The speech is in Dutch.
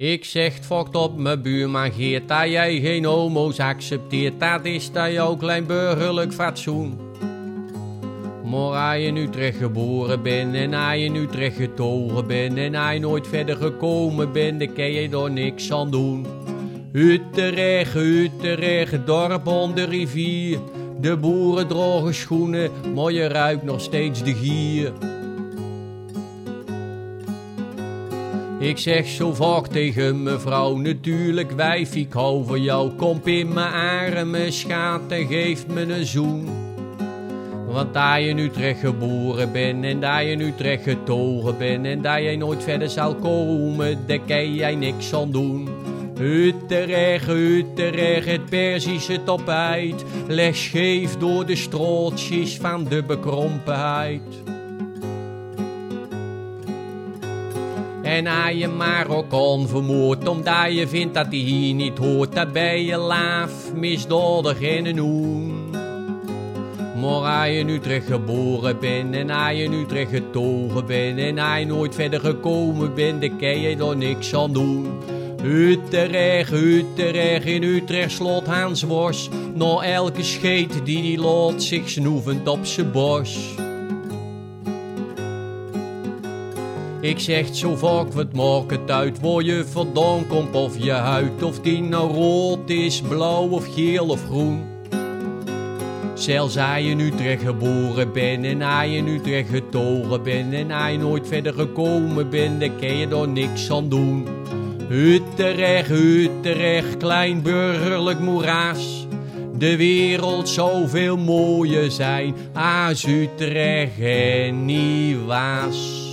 Ik zeg fokt op mijn buurman Geert dat jij geen homo's accepteert. Dat is dat jouw klein burgerlijk fatsoen. Maar je in Utrecht geboren bent en als je in Utrecht getogen bent en als je nooit verder gekomen bent, dan kan je er niks aan doen. Utrecht, Utrecht, dorp onder de rivier. De boeren droge schoenen, maar je ruikt nog steeds de gier. Ik zeg zo vaak tegen mevrouw, natuurlijk wijf, ik hou van jou. Kom in mijn armen, schaat en geef me een zoen. Want daar je in Utrecht geboren bent en daar je in Utrecht getogen bent en daar jij nooit verder zal komen, daar kan jij niks aan doen. Utrecht, Utrecht, het Perzische tapijt, leg scheef door de strootjes van de bekrompenheid. En als je Marokkaan vermoord omdat je vindt dat hij hier niet hoort, dan ben je laaf, misdadig en een hoen. Maar als je in Utrecht geboren bent en als je in Utrecht getogen bent en als je nooit verder gekomen bent, dan kan je er niks aan doen. Utrecht, Utrecht, in Utrecht slot Hans na elke scheet die die laat zich snoevend op zijn bos. Ik zeg zo vaak, wat maakt het uit waar je vandaan komt of je huid, of die nou rood is, blauw of geel of groen. Zelfs als je in Utrecht geboren bent en als je in Utrecht getogen bent en als je nooit verder gekomen bent, dan kan je er niks aan doen. Utrecht, Utrecht, klein burgerlijk moeras. De wereld zou veel mooier zijn als Utrecht en niet was.